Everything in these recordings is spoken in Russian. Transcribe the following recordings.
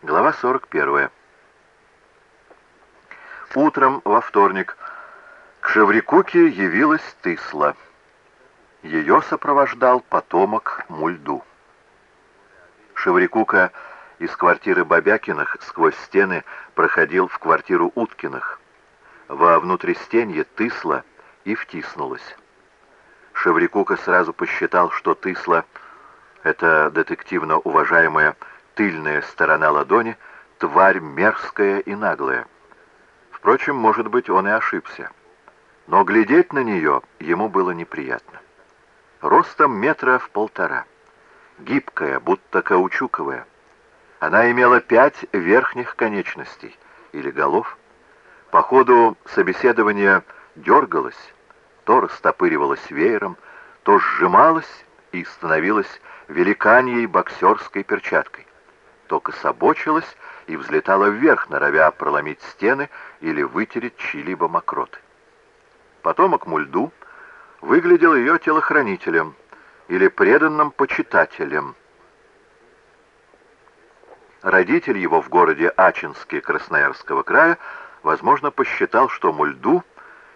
Глава 41. Утром во вторник к Шеврикуке явилась Тысла. Ее сопровождал потомок Мульду. Шеврикука из квартиры Бабякиных сквозь стены проходил в квартиру Уткиных. Во внутристенье Тысла и втиснулась. Шеврикука сразу посчитал, что Тысла — это детективно уважаемая тыльная сторона ладони, тварь мерзкая и наглая. Впрочем, может быть, он и ошибся. Но глядеть на нее ему было неприятно. Ростом метра в полтора. Гибкая, будто каучуковая. Она имела пять верхних конечностей, или голов. По ходу собеседования дергалась, то растопыривалась веером, то сжималась и становилась великаньей боксерской перчаткой то кособочилась и взлетала вверх, норовя проломить стены или вытереть чьи-либо мокроты. Потомок Мульду выглядел ее телохранителем или преданным почитателем. Родитель его в городе Ачинске Красноярского края, возможно, посчитал, что Мульду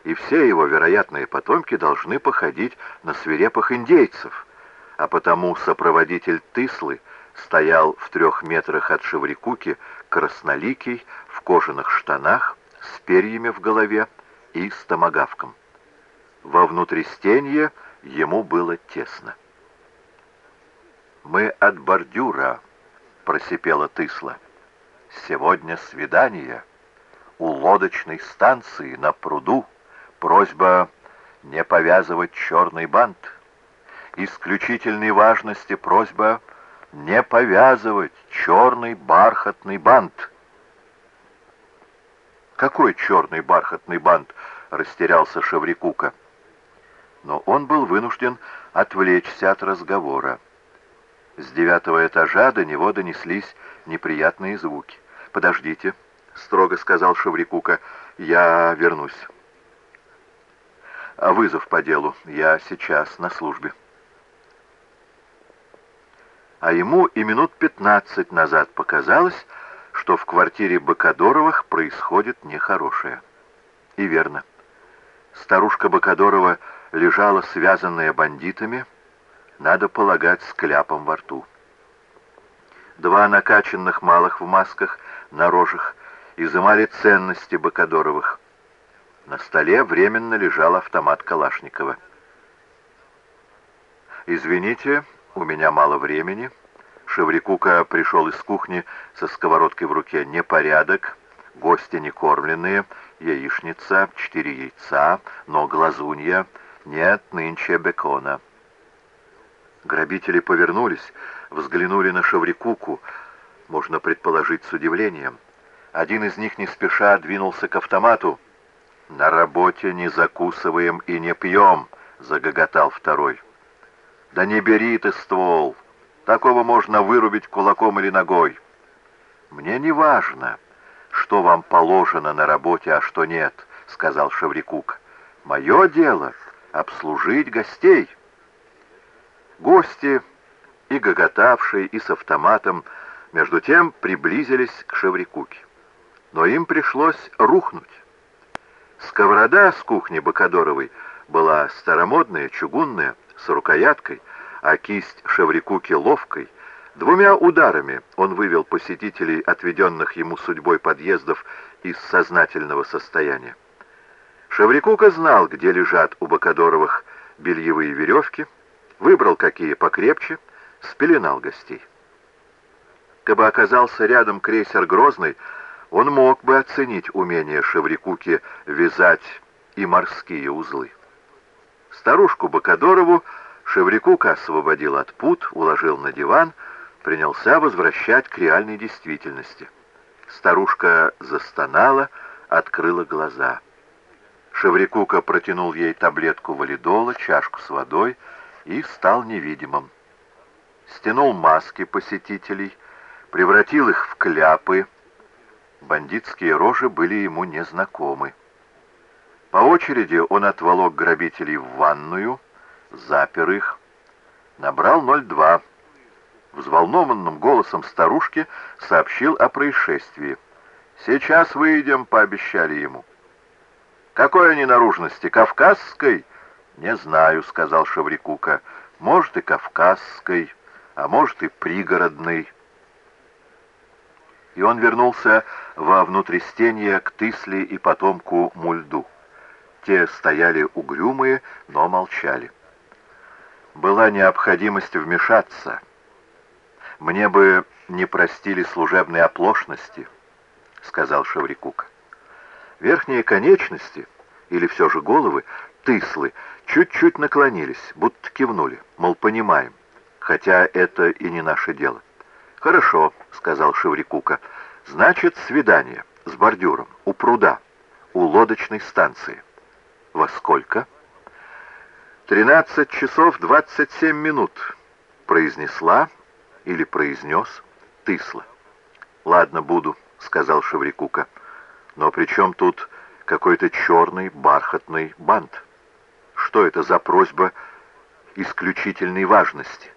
и все его вероятные потомки должны походить на свирепых индейцев, а потому сопроводитель Тыслы — стоял в трех метрах от Шеврикуки, красноликий, в кожаных штанах, с перьями в голове и с томагавком. Во внутристенье ему было тесно. «Мы от бордюра», — просипела Тысла. «Сегодня свидание. У лодочной станции на пруду просьба не повязывать черный бант. Исключительной важности просьба — не повязывать черный бархатный бант. «Какой черный бархатный бант?» — растерялся Шеврикука. Но он был вынужден отвлечься от разговора. С девятого этажа до него донеслись неприятные звуки. «Подождите», — строго сказал Шеврикука, — «я вернусь». «А вызов по делу. Я сейчас на службе» а ему и минут пятнадцать назад показалось, что в квартире Бакадоровых происходит нехорошее. И верно. Старушка Бакадорова лежала связанная бандитами, надо полагать, с кляпом во рту. Два накачанных малых в масках на рожах изымали ценности Бакадоровых. На столе временно лежал автомат Калашникова. «Извините», «У меня мало времени». Шеврикука пришел из кухни со сковородкой в руке. «Непорядок, гости не кормленные, яичница, четыре яйца, но глазунья, нет нынче бекона». Грабители повернулись, взглянули на Шеврикуку, можно предположить с удивлением. Один из них не спеша двинулся к автомату. «На работе не закусываем и не пьем», — загоготал второй. Да не бери ты ствол. Такого можно вырубить кулаком или ногой. Мне не важно, что вам положено на работе, а что нет, сказал Шеврикук. Мое дело — обслужить гостей. Гости, и гоготавшие, и с автоматом, между тем приблизились к Шеврикуке. Но им пришлось рухнуть. Сковорода с кухни Бакадоровой была старомодная, чугунная, с рукояткой, а кисть Шеврикуки ловкой. Двумя ударами он вывел посетителей, отведенных ему судьбой подъездов, из сознательного состояния. Шеврикука знал, где лежат у Бакадоровых бельевые веревки, выбрал какие покрепче, спеленал гостей. Кабы оказался рядом крейсер «Грозный», он мог бы оценить умение Шеврикуки вязать и морские узлы. Старушку Бакадорову Шеврикука освободил от пут, уложил на диван, принялся возвращать к реальной действительности. Старушка застонала, открыла глаза. Шеврикука протянул ей таблетку валидола, чашку с водой и стал невидимым. Стянул маски посетителей, превратил их в кляпы. Бандитские рожи были ему незнакомы. По очереди он отволок грабителей в ванную, запер их, набрал 02. взволнованным голосом старушки сообщил о происшествии. «Сейчас выйдем», — пообещали ему. «Какой они наружности? Кавказской?» «Не знаю», — сказал Шаврикука. «Может, и кавказской, а может, и пригородной». И он вернулся во внутрестенье к Тысле и потомку Мульду. Те стояли угрюмые, но молчали. Была необходимость вмешаться. Мне бы не простили служебной оплошности, — сказал Шаврикук. Верхние конечности, или все же головы, тыслы, чуть-чуть наклонились, будто кивнули, мол, понимаем, хотя это и не наше дело. «Хорошо», — сказал Шеврикука, — «значит, свидание с бордюром у пруда, у лодочной станции». «Во сколько?» «Тринадцать часов двадцать семь минут», — произнесла или произнес Тысла. «Ладно, буду», — сказал Шеврикука. «Но при чем тут какой-то черный бархатный бант? Что это за просьба исключительной важности?»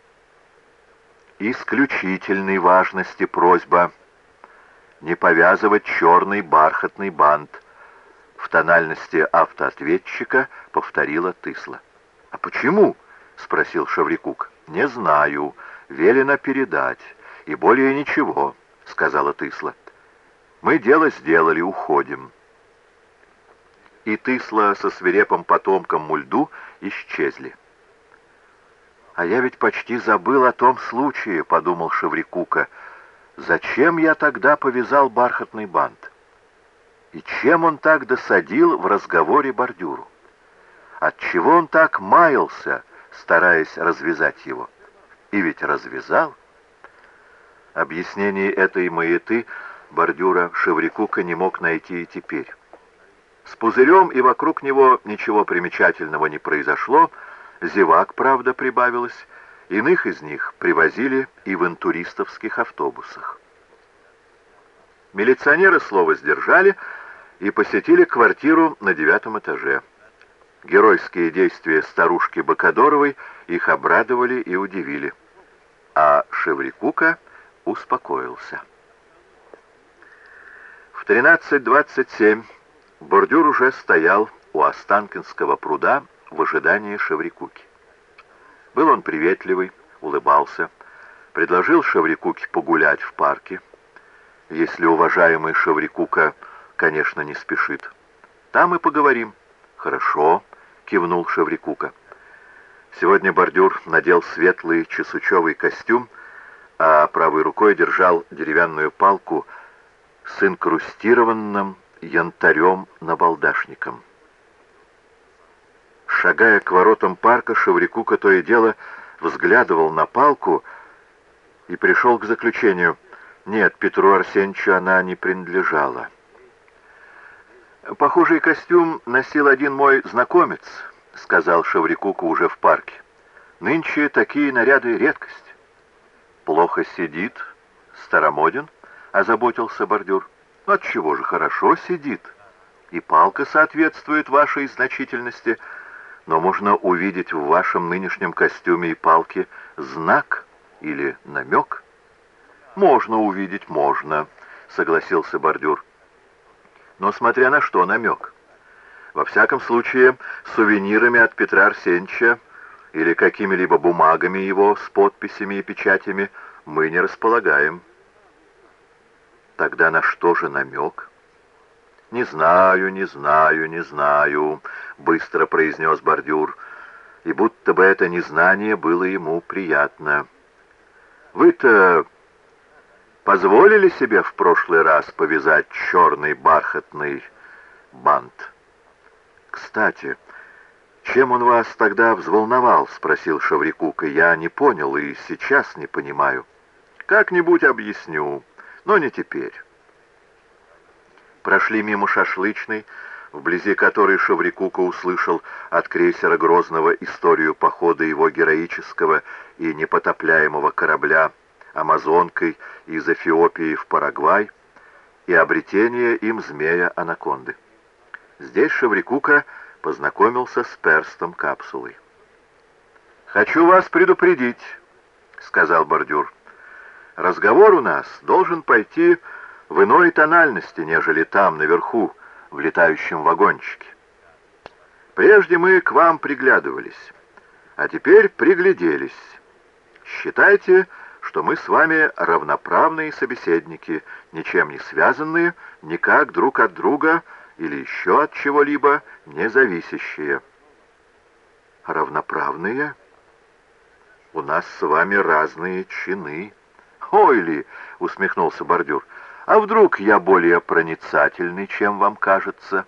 «Исключительной важности просьба не повязывать черный бархатный бант», в тональности автоответчика повторила Тысла. «А почему?» — спросил Шаврикук. «Не знаю. Велено передать. И более ничего», — сказала Тысла. «Мы дело сделали, уходим». И Тысла со свирепым потомком Мульду исчезли. «А я ведь почти забыл о том случае», — подумал Шаврикука. «Зачем я тогда повязал бархатный бант?» И чем он так досадил в разговоре бордюру? Отчего он так маялся, стараясь развязать его? И ведь развязал. Объяснение этой маяты бордюра Шеврикука не мог найти и теперь. С пузырем и вокруг него ничего примечательного не произошло, зевак, правда, прибавилось, иных из них привозили и в интуристовских автобусах. Милиционеры слово сдержали, и посетили квартиру на девятом этаже. Геройские действия старушки Бакадоровой их обрадовали и удивили. А Шеврикука успокоился. В 13.27 бордюр уже стоял у Останкинского пруда в ожидании Шеврикуки. Был он приветливый, улыбался, предложил Шеврикуке погулять в парке. Если уважаемый Шеврикука конечно, не спешит. Там и поговорим. Хорошо, кивнул Шеврикука. Сегодня бордюр надел светлый чесучевый костюм, а правой рукой держал деревянную палку с инкрустированным янтарем набалдашником. Шагая к воротам парка, Шеврикука то и дело взглядывал на палку и пришел к заключению, нет, Петру Арсеньевичу она не принадлежала. «Похожий костюм носил один мой знакомец», — сказал Шаврикуку уже в парке. «Нынче такие наряды — редкость». «Плохо сидит, старомоден», — озаботился бордюр. «Отчего же хорошо сидит, и палка соответствует вашей значительности, но можно увидеть в вашем нынешнем костюме и палке знак или намек». «Можно увидеть, можно», — согласился бордюр но смотря на что намек. Во всяком случае, сувенирами от Петра Арсеньевича или какими-либо бумагами его с подписями и печатями мы не располагаем. Тогда на что же намек? «Не знаю, не знаю, не знаю», — быстро произнес бордюр, и будто бы это незнание было ему приятно. «Вы-то позволили себе в прошлый раз повязать черный бархатный бант. «Кстати, чем он вас тогда взволновал?» — спросил Шаврикука. «Я не понял и сейчас не понимаю. Как-нибудь объясню, но не теперь». Прошли мимо шашлычной, вблизи которой Шаврикука услышал от крейсера Грозного историю похода его героического и непотопляемого корабля амазонкой из Эфиопии в Парагвай и обретение им змея-анаконды. Здесь Шеврикука познакомился с перстом капсулой. «Хочу вас предупредить», — сказал бордюр, Разговор у нас должен пойти в иной тональности, нежели там, наверху, в летающем вагончике. Прежде мы к вам приглядывались, а теперь пригляделись. Считайте, что мы с вами равноправные собеседники, ничем не связанные, никак друг от друга или еще от чего-либо не зависящие. Равноправные? У нас с вами разные чины. Ой усмехнулся бордюр, а вдруг я более проницательный, чем вам кажется?»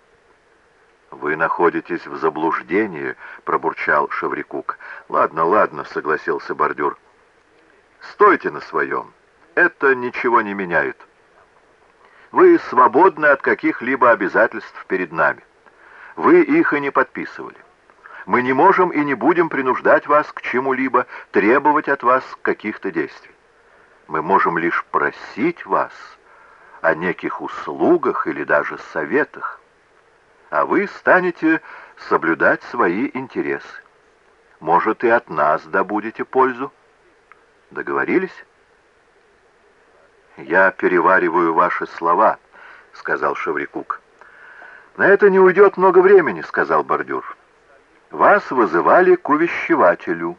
«Вы находитесь в заблуждении», — пробурчал Шеврикук. «Ладно, ладно», — согласился бордюр. «Стойте на своем. Это ничего не меняет. Вы свободны от каких-либо обязательств перед нами. Вы их и не подписывали. Мы не можем и не будем принуждать вас к чему-либо, требовать от вас каких-то действий. Мы можем лишь просить вас о неких услугах или даже советах а вы станете соблюдать свои интересы. Может, и от нас добудете пользу. Договорились? «Я перевариваю ваши слова», — сказал Шеврикук. «На это не уйдет много времени», — сказал бордюр. «Вас вызывали к увещевателю».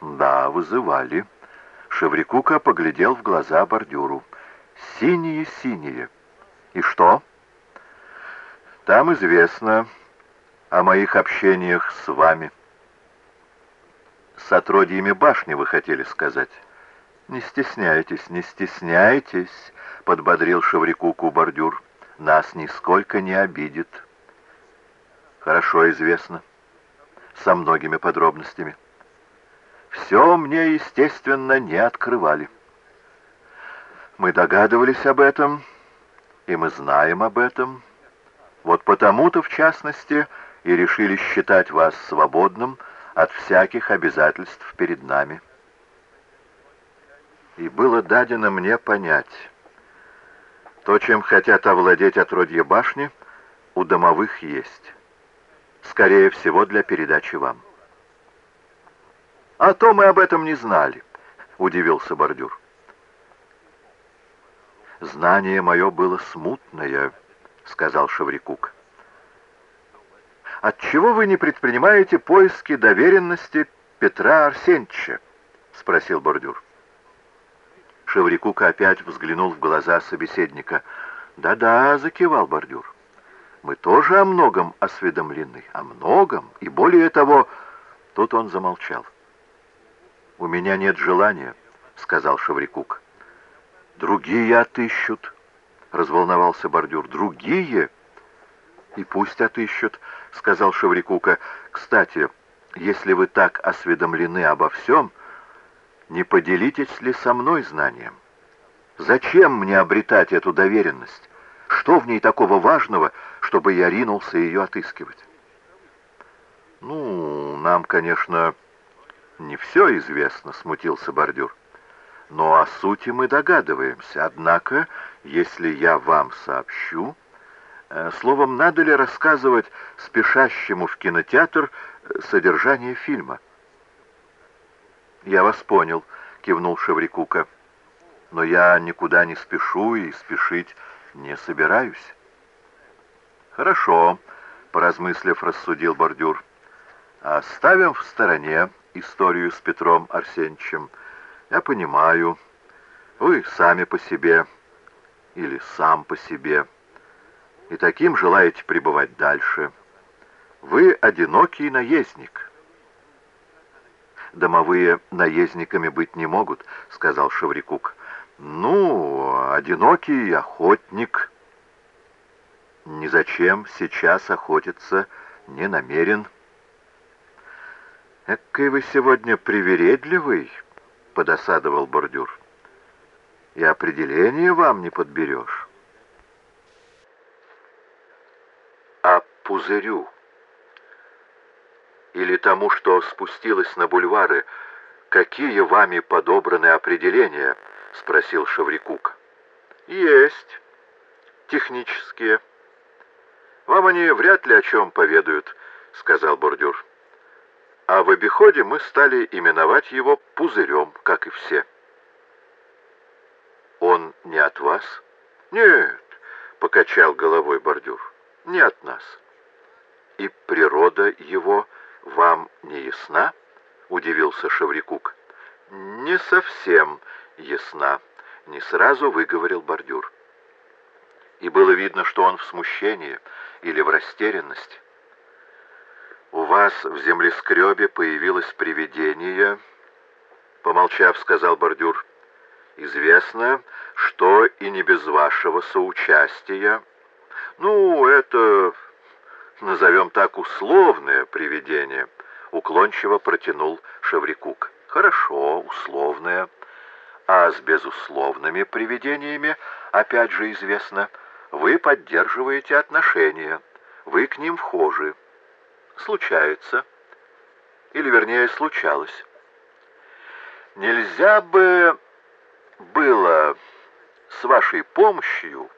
«Да, вызывали». Шеврикука поглядел в глаза бордюру. «Синие-синие». «И что?» Там известно о моих общениях с вами. С отродьями башни вы хотели сказать. Не стесняйтесь, не стесняйтесь, подбодрил Шеврикуку бордюр. Нас нисколько не обидит. Хорошо известно. Со многими подробностями. Все мне, естественно, не открывали. Мы догадывались об этом, и мы знаем об этом, вот потому-то, в частности, и решили считать вас свободным от всяких обязательств перед нами. И было дадено мне понять, то, чем хотят овладеть отродье башни, у домовых есть. Скорее всего, для передачи вам. «А то мы об этом не знали», — удивился бордюр. «Знание мое было смутное», — сказал Шеврикук. «Отчего вы не предпринимаете поиски доверенности Петра Арсеньевича?» — спросил бордюр. Шеврикук опять взглянул в глаза собеседника. «Да-да», — закивал бордюр. «Мы тоже о многом осведомлены, о многом, и более того...» Тут он замолчал. «У меня нет желания», — сказал Шеврикук. «Другие отыщут», — разволновался бордюр. «Другие?» «И пусть отыщут», — сказал Шеврикука. «Кстати, если вы так осведомлены обо всем, не поделитесь ли со мной знанием? Зачем мне обретать эту доверенность? Что в ней такого важного, чтобы я ринулся ее отыскивать?» «Ну, нам, конечно, не все известно», — смутился бордюр. «Но о сути мы догадываемся. Однако если я вам сообщу... Э, словом, надо ли рассказывать спешащему в кинотеатр э, содержание фильма? «Я вас понял», — кивнул Шеврикука. «Но я никуда не спешу и спешить не собираюсь». «Хорошо», — поразмыслив, рассудил бордюр. «Оставим в стороне историю с Петром Арсеньевичем. Я понимаю, вы сами по себе или сам по себе, и таким желаете пребывать дальше. Вы одинокий наездник. Домовые наездниками быть не могут, сказал Шеврикук. Ну, одинокий охотник. Ни зачем сейчас охотиться не намерен. «Экой вы сегодня привередливый», — подосадовал бордюр и определение вам не подберешь. А пузырю или тому, что спустилось на бульвары, какие вами подобраны определения? Спросил Шаврикук. Есть. Технические. Вам они вряд ли о чем поведают, сказал бордюр. А в обиходе мы стали именовать его пузырем, как и все. не от вас?» «Нет», — покачал головой бордюр, — «не от нас». «И природа его вам не ясна?» — удивился Шеврикук. «Не совсем ясна», — не сразу выговорил бордюр. И было видно, что он в смущении или в растерянности. «У вас в землескребе появилось привидение», — помолчав, сказал бордюр. «Известно, что и не без вашего соучастия. Ну, это, назовем так, условное привидение», — уклончиво протянул Шеврикук. «Хорошо, условное. А с безусловными привидениями, опять же известно, вы поддерживаете отношения, вы к ним вхожи» случается. Или, вернее, случалось. Нельзя бы было с вашей помощью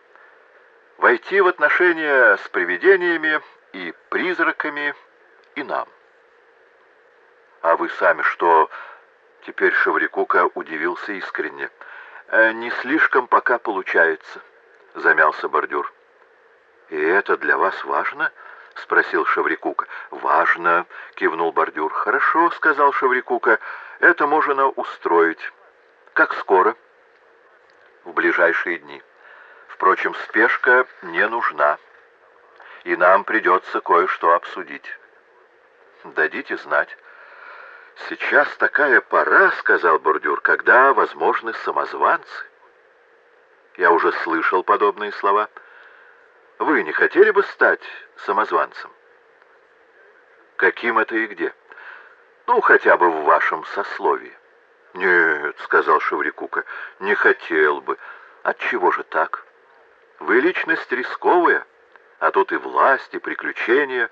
войти в отношения с привидениями и призраками и нам. А вы сами что? Теперь Шеврикука удивился искренне. «Э, «Не слишком пока получается», — замялся бордюр. «И это для вас важно?» — спросил Шаврикука. «Важно», — кивнул бордюр. «Хорошо», — сказал Шаврикука. «Это можно устроить. Как скоро?» «В ближайшие дни. Впрочем, спешка не нужна. И нам придется кое-что обсудить. Дадите знать». «Сейчас такая пора», — сказал бордюр, — «когда возможны самозванцы». Я уже слышал подобные слова. Вы не хотели бы стать самозванцем? Каким это и где? Ну, хотя бы в вашем сословии. Нет, сказал Шеврикука, не хотел бы. Отчего же так? Вы личность рисковая, а тут и власть, и приключения,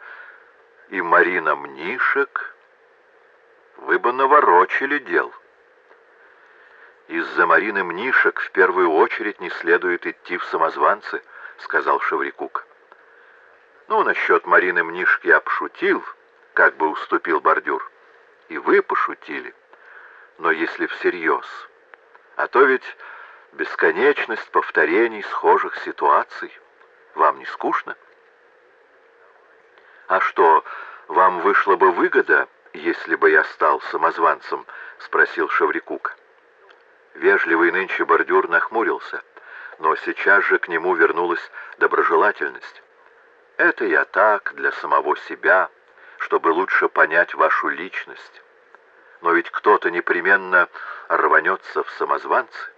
и Марина Мнишек. Вы бы наворочили дел. Из-за Марины Мнишек в первую очередь не следует идти в самозванцы —— сказал Шеврикук. «Ну, насчет Марины Мнишки я пошутил, как бы уступил бордюр. И вы пошутили. Но если всерьез, а то ведь бесконечность повторений схожих ситуаций. Вам не скучно? А что, вам вышла бы выгода, если бы я стал самозванцем? Спросил Шеврикук. Вежливый нынче бордюр нахмурился но сейчас же к нему вернулась доброжелательность. «Это я так, для самого себя, чтобы лучше понять вашу личность. Но ведь кто-то непременно рванется в самозванцы».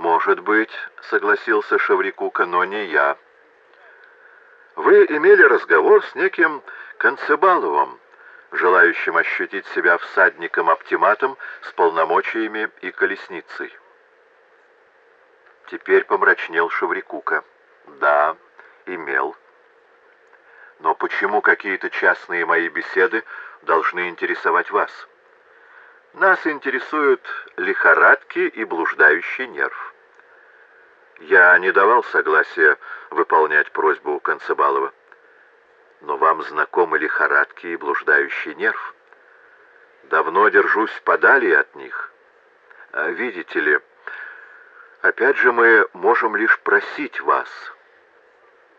«Может быть», — согласился Шеврикука, — «но не я». «Вы имели разговор с неким Концебаловым, желающим ощутить себя всадником-оптиматом с полномочиями и колесницей». Теперь помрачнел Шеврикука. Да, имел. Но почему какие-то частные мои беседы должны интересовать вас? Нас интересуют лихорадки и блуждающий нерв. Я не давал согласия выполнять просьбу Концебалова. Но вам знакомы лихорадки и блуждающий нерв? Давно держусь подали от них. А видите ли, Опять же мы можем лишь просить вас.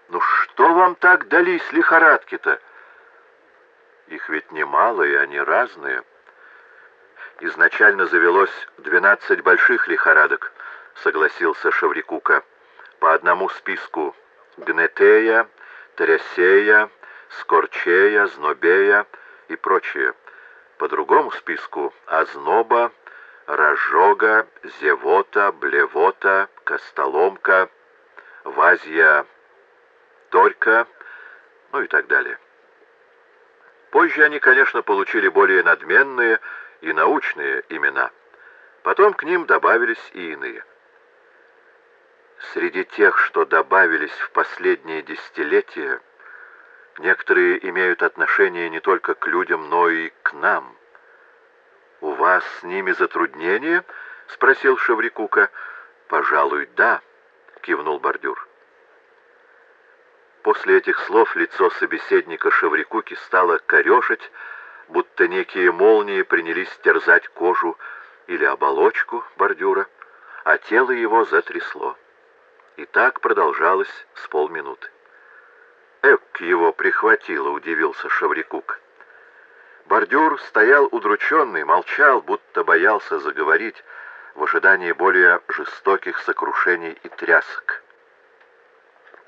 Ну что вам так дались лихорадки-то? Их ведь немало, и они разные. Изначально завелось двенадцать больших лихорадок, согласился Шаврикука. По одному списку Гнетея, Тересея, Скорчея, Знобея и прочее. По другому списку Озноба, разжога, зевота, блевота, костоломка, вазья, торька, ну и так далее. Позже они, конечно, получили более надменные и научные имена. Потом к ним добавились и иные. Среди тех, что добавились в последние десятилетия, некоторые имеют отношение не только к людям, но и к нам – «У вас с ними затруднения?» — спросил Шеврикука. «Пожалуй, да», — кивнул бордюр. После этих слов лицо собеседника Шеврикуки стало корешить, будто некие молнии принялись терзать кожу или оболочку бордюра, а тело его затрясло. И так продолжалось с полминуты. «Эк, его прихватило», — удивился Шаврикук. Бордюр стоял удрученный, молчал, будто боялся заговорить в ожидании более жестоких сокрушений и трясок.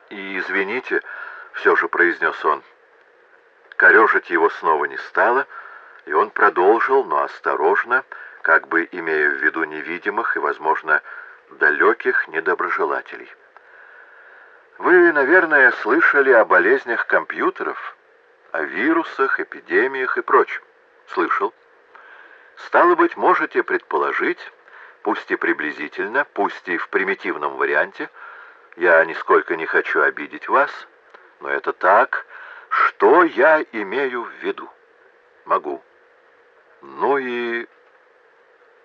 «И извините», — все же произнес он, — корежить его снова не стало, и он продолжил, но осторожно, как бы имея в виду невидимых и, возможно, далеких недоброжелателей. Вы, наверное, слышали о болезнях компьютеров, о вирусах, эпидемиях и прочем. Слышал. Стало быть, можете предположить, пусть и приблизительно, пусть и в примитивном варианте, я нисколько не хочу обидеть вас, но это так, что я имею в виду? Могу. Ну и...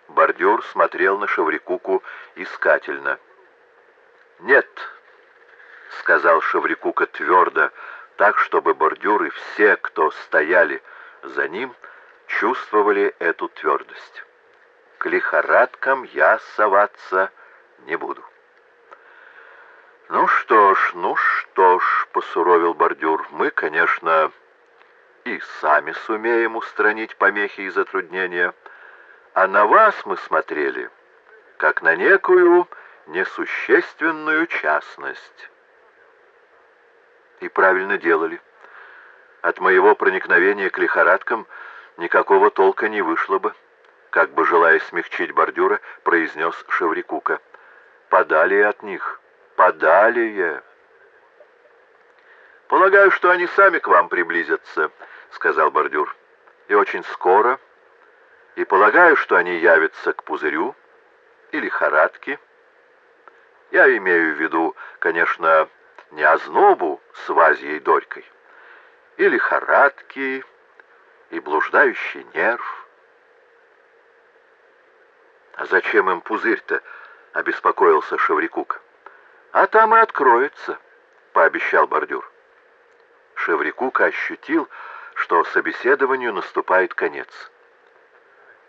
Бордюр смотрел на Шаврикуку искательно. «Нет», — сказал Шаврикука твердо, так, чтобы бордюры все, кто стояли за ним, чувствовали эту твердость. «К лихорадкам я соваться не буду». «Ну что ж, ну что ж», — посуровил бордюр, — «мы, конечно, и сами сумеем устранить помехи и затруднения, а на вас мы смотрели, как на некую несущественную частность» и правильно делали. От моего проникновения к лихорадкам никакого толка не вышло бы, как бы желая смягчить бордюра, произнес Шеврикука. Подали от них, подалие. Полагаю, что они сами к вам приблизятся, сказал бордюр. И очень скоро. И полагаю, что они явятся к пузырю и лихорадке. Я имею в виду, конечно, не ознобу с Вазьей Дорькой, и лихорадки, и блуждающий нерв. «А зачем им пузырь-то?» — обеспокоился Шеврикук. «А там и откроется», — пообещал бордюр. Шеврикук ощутил, что собеседованию наступает конец.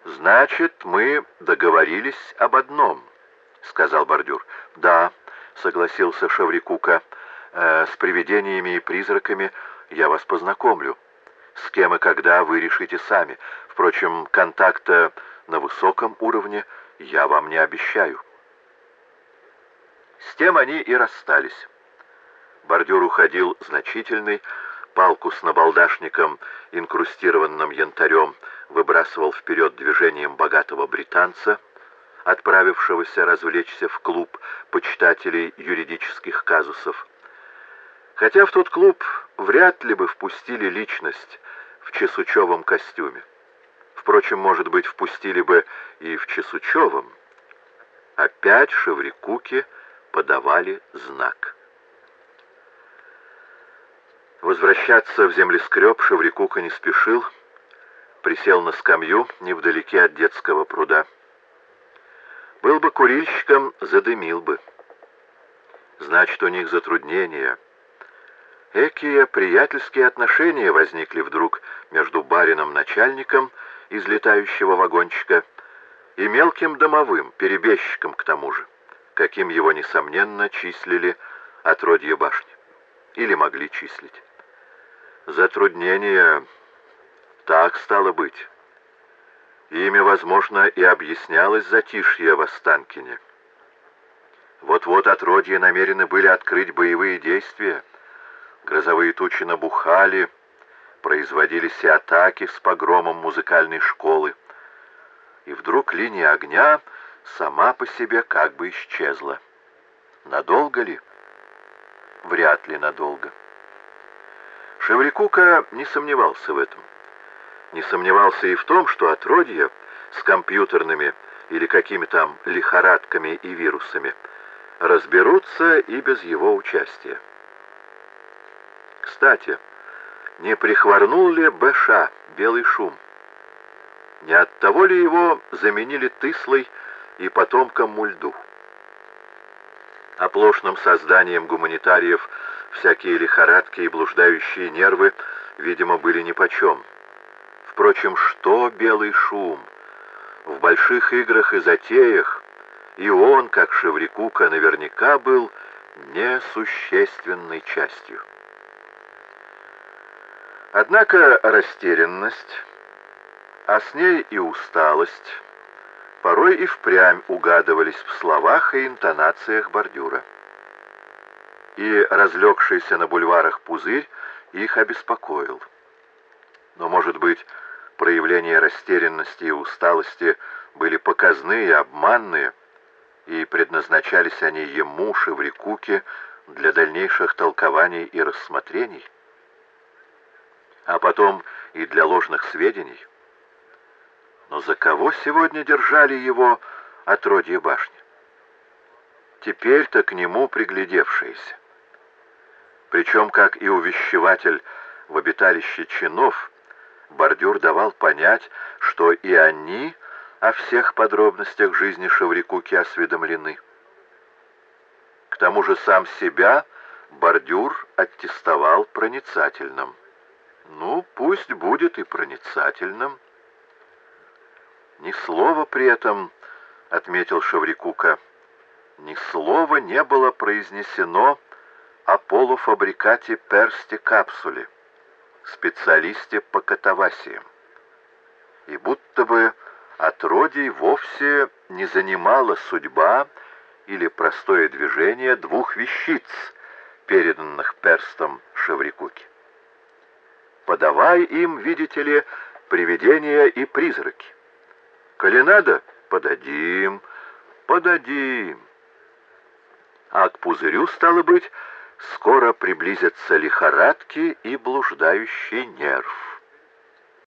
«Значит, мы договорились об одном», — сказал бордюр. «Да», — согласился Шеврикука, — э, с привидениями и призраками я вас познакомлю. С кем и когда вы решите сами. Впрочем, контакта на высоком уровне я вам не обещаю. С тем они и расстались. Бордюр уходил значительный, палку с набалдашником, инкрустированным янтарем, выбрасывал вперед движением богатого британца, отправившегося развлечься в клуб почитателей юридических казусов. Хотя в тот клуб вряд ли бы впустили личность в чесучевом костюме. Впрочем, может быть, впустили бы и в чесучевом. Опять шеврикуки подавали знак. Возвращаться в землескреб Шеврикука не спешил, присел на скамью невдалеке от детского пруда. Был бы курильщиком, задымил бы. Значит, у них затруднения — Экие приятельские отношения возникли вдруг между барином-начальником из летающего вагончика и мелким домовым, перебежчиком к тому же, каким его, несомненно, числили отродье башни. Или могли числить. Затруднение так стало быть. Ими, возможно, и объяснялось затишье в Останкине. Вот-вот отродье намерены были открыть боевые действия, Грозовые тучи набухали, производились и атаки с погромом музыкальной школы. И вдруг линия огня сама по себе как бы исчезла. Надолго ли? Вряд ли надолго. Шеврикука не сомневался в этом. Не сомневался и в том, что отродье с компьютерными или какими там лихорадками и вирусами разберутся и без его участия. Кстати, не прихворнул ли Бэша белый шум? Не от того ли его заменили Тыслой и потомком Мульду? Оплошным созданием гуманитариев всякие лихорадки и блуждающие нервы, видимо, были нипочем. Впрочем, что белый шум? В больших играх и затеях и он, как Шеврикука, наверняка был несущественной частью. Однако растерянность, а с ней и усталость, порой и впрямь угадывались в словах и интонациях бордюра. И разлегшийся на бульварах пузырь их обеспокоил. Но, может быть, проявления растерянности и усталости были показные, обманные, и предназначались они ему, Шеврикуке, для дальнейших толкований и рассмотрений? а потом и для ложных сведений. Но за кого сегодня держали его отродье башни? Теперь-то к нему приглядевшиеся. Причем, как и увещеватель в обиталище чинов, бордюр давал понять, что и они о всех подробностях жизни Шеврикуки осведомлены. К тому же сам себя бордюр аттестовал проницательным. Ну, пусть будет и проницательным. Ни слова при этом, — отметил Шаврикука, — ни слова не было произнесено о полуфабрикате персти-капсуле, специалисте по катавасиям. И будто бы отродий вовсе не занимала судьба или простое движение двух вещиц, переданных перстом Шеврикуки подавай им, видите ли, привидения и призраки. Коли надо, подадим, подадим. А к пузырю, стало быть, скоро приблизятся лихорадки и блуждающий нерв.